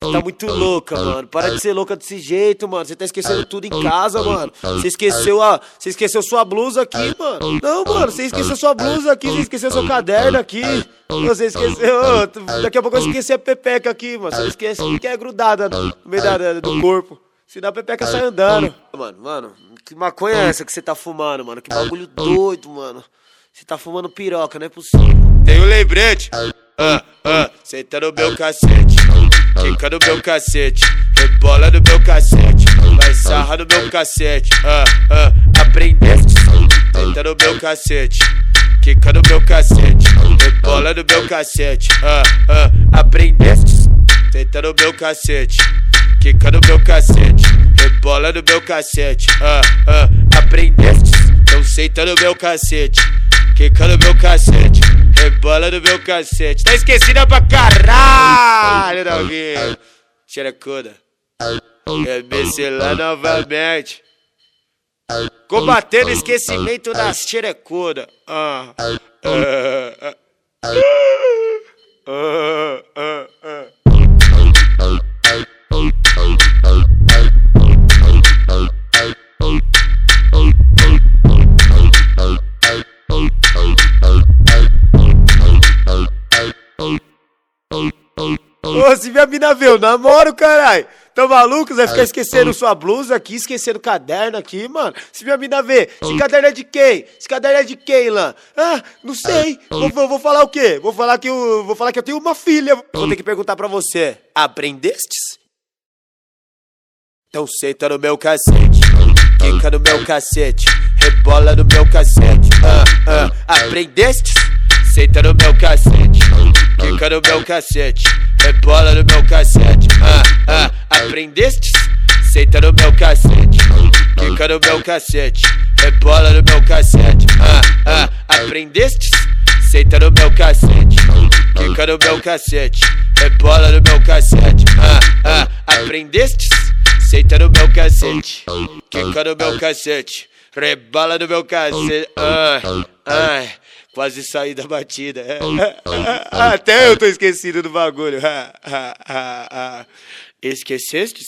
Tá muito louca, mano. Para de ser louca desse jeito, mano. Você tá esquecendo tudo em casa, mano. Você esqueceu a. Você esqueceu sua blusa aqui, mano. Não, mano, você esqueceu sua blusa aqui, você esqueceu seu caderno aqui. Você esqueceu. Daqui a pouco eu esqueci a pepeca aqui, mano. Você esquece que é grudada no meio da, do corpo. Se dá a pepeca sai andando. Mano, mano, que maconha é essa que você tá fumando, mano? Que bagulho doido, mano. Você tá fumando piroca, não é possível. Tem um lembrete. Ah, ah, senta no meu cacete. Fica no meu cacete, rebola no meu cacete, vai sarra no meu cacete, ah, ah, aprendeste, tenta no meu cacete, quica no meu cacete, rebola no meu cacete, ah, ah, aprendeste, tenta no meu cacete, quica no meu cacete, rebola no meu cacete, ah, ah, aprendeste, então senta no meu cacete, quica no meu cacete, rebola no meu cacete, tá esquecida pra caralho, novinho. Xerecuda. É lá novamente. Combatendo esquecimento das xerecuda. Ah. Ah, ah, ah, ah, Ô, se minha mina vê, eu namoro, caralho. Tá maluco? Você vai ficar esquecendo sua blusa aqui, esquecendo o caderno aqui, mano. Se minha mina vê, esse caderno é de quem? Esse caderno é de quem, lá? Ah, não sei. Vou, vou, vou, falar o quê? Vou falar que eu, vou falar que eu tenho uma filha. Vou ter que perguntar pra você. Aprendestes? Então senta no meu cacete, quica no meu cacete, rebola no meu cacete. Ah, ah, aprendestes? Senta no meu cacete, quica no meu cacete, rebola no meu cacete. Ah, ah, aprendestes? Senta no meu cacete, quica no meu cacete, rebola no meu cacete. Ah, ah, aprendestes? Senta no meu cacete, quica no meu cacete, rebola no meu cacete. Ah, ah, aprendestes? Senta no meu cacete, quica no meu cacete, rebola no meu cacete. Ai, ai. Quase saí da batida. Até eu tô esquecido do bagulho. Esquecestes?